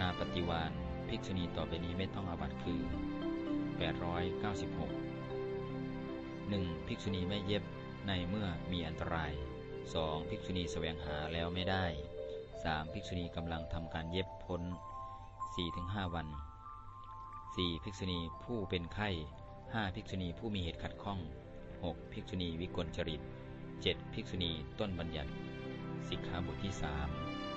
นาปฏิวานภิกษุณีต่อไปนี้ไม่ต้องอาบัตคือ 896 1. ภิกษุณีไม่เย็บในเมื่อมีอันตราย 2. ภิกษุณีแสวงหาแล้วไม่ได้ 3. ภิกษุณีกำลังทำการเย็บพ้น 4-5 วัน 4. ภิกษุณีผู้เป็นไข้ 5. ภิกษุณีผู้มีเหตุขัดข้อง 6. ภิกษุณีวิกลจริต 7. ภิกษุณีต้นบัญญัติสิกขาบทที่3